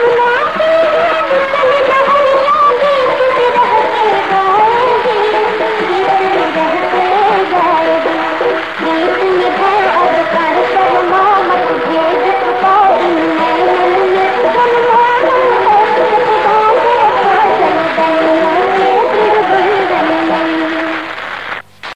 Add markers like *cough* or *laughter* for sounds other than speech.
Oh, *laughs*